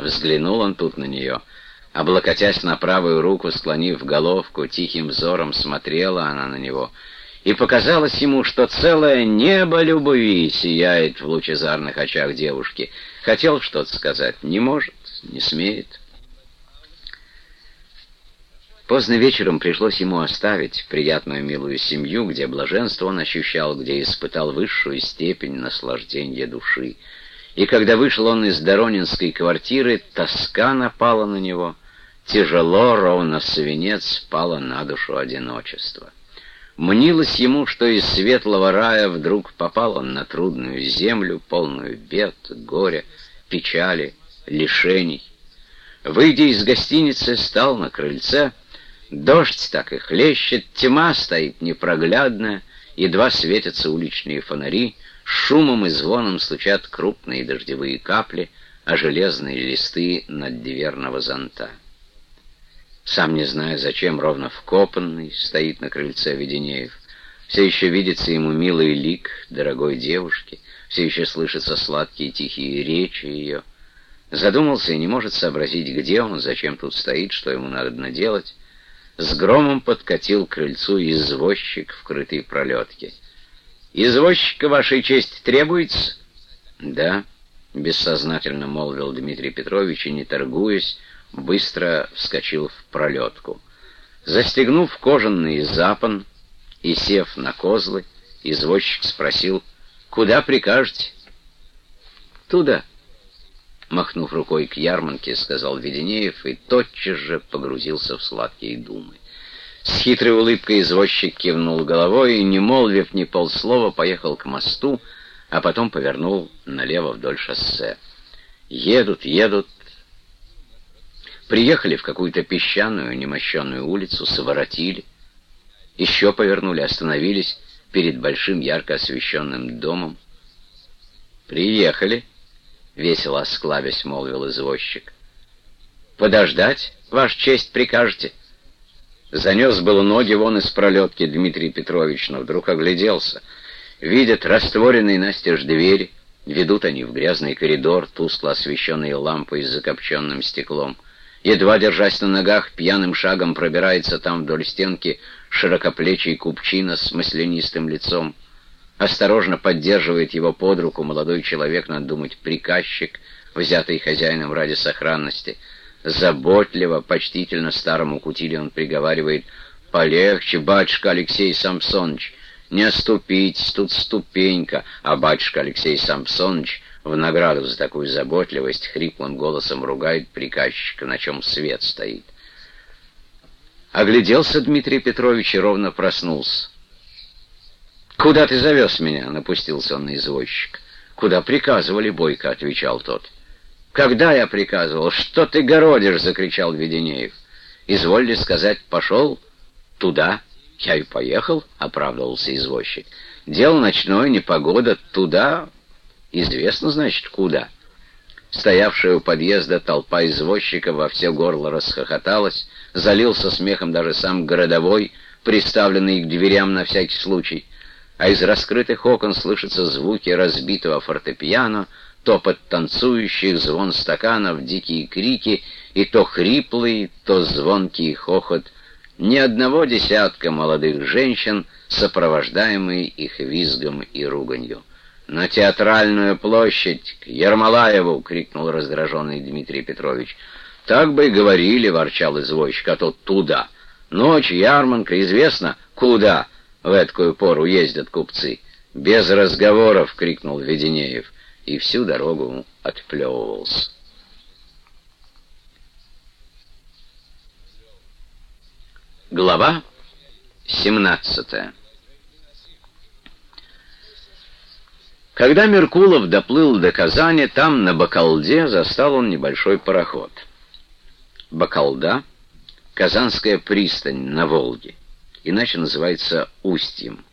Взглянул он тут на нее. Облокотясь на правую руку, склонив головку, тихим взором смотрела она на него. И показалось ему, что целое небо любви сияет в лучезарных очах девушки. Хотел что-то сказать, не может, не смеет. Поздно вечером пришлось ему оставить приятную милую семью, где блаженство он ощущал, где испытал высшую степень наслаждения души. И когда вышел он из Доронинской квартиры, тоска напала на него. Тяжело, ровно свинец, пало на душу одиночество. Мнилось ему, что из светлого рая вдруг попал он на трудную землю, полную бед, горя, печали, лишений. Выйдя из гостиницы, стал на крыльце, Дождь так и хлещет, тьма стоит непроглядная, едва светятся уличные фонари, шумом и звоном стучат крупные дождевые капли, а железные листы над дверного зонта. Сам не зная, зачем ровно вкопанный стоит на крыльце Веденеев. Все еще видится ему милый лик дорогой девушки, все еще слышатся сладкие тихие речи ее. Задумался и не может сообразить, где он, зачем тут стоит, что ему надо делать с громом подкатил к крыльцу извозчик в крытой пролетке. «Извозчика, вашей честь, требуется?» «Да», — бессознательно молвил Дмитрий Петрович и, не торгуясь, быстро вскочил в пролетку. Застегнув кожаный запон и сев на козлы, извозчик спросил, «Куда прикажете?» «Туда», махнув рукой к ярмарке, сказал Веденеев и тотчас же погрузился в сладкие думы. С хитрой улыбкой извозчик кивнул головой и, не молвив ни полслова, поехал к мосту, а потом повернул налево вдоль шоссе. Едут, едут. Приехали в какую-то песчаную, немощенную улицу, своротили. Еще повернули, остановились перед большим ярко освещенным домом. «Приехали», — весело осклабясь, молвил извозчик. «Подождать, ваш честь, прикажете?» Занес было ноги вон из пролетки Дмитрий Петрович, но вдруг огляделся. Видят растворенные настежь двери, ведут они в грязный коридор, тускло освещенные лампой с закопченным стеклом. Едва держась на ногах, пьяным шагом пробирается там вдоль стенки широкоплечий купчина с маслянистым лицом. Осторожно поддерживает его под руку молодой человек, надо думать, приказчик, взятый хозяином ради сохранности. Заботливо, почтительно старому кутиле он приговаривает «Полегче, батюшка Алексей Самсонович, не оступить, тут ступенька». А батюшка Алексей Самсонович в награду за такую заботливость хриплым голосом ругает приказчика, на чем свет стоит. Огляделся Дмитрий Петрович и ровно проснулся. «Куда ты завез меня?» — напустился он на извозчик. «Куда приказывали, Бойко?» — отвечал тот. «Когда я приказывал? Что ты городишь?» — закричал Веденеев. «Изволили сказать, пошел туда». «Я и поехал», — оправдывался извозчик. «Дело ночное, непогода, туда, известно, значит, куда». Стоявшая у подъезда толпа извозчиков во все горло расхохоталась, залился смехом даже сам городовой, приставленный к дверям на всякий случай а из раскрытых окон слышатся звуки разбитого фортепиано, топот танцующих, звон стаканов, дикие крики и то хриплый, то звонкий хохот ни одного десятка молодых женщин, сопровождаемые их визгом и руганью. «На театральную площадь! К Ермолаеву!» — крикнул раздраженный Дмитрий Петрович. «Так бы и говорили!» — ворчал извозчик, а тот «туда!» «Ночь, ярмарка, известно, куда!» В эткую пору ездят купцы. Без разговоров, крикнул Веденеев, и всю дорогу отплевывался. Глава 17 Когда Меркулов доплыл до Казани, там, на Бакалде, застал он небольшой пароход. Бакалда — Казанская пристань на Волге иначе называется устьем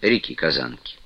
реки Казанки.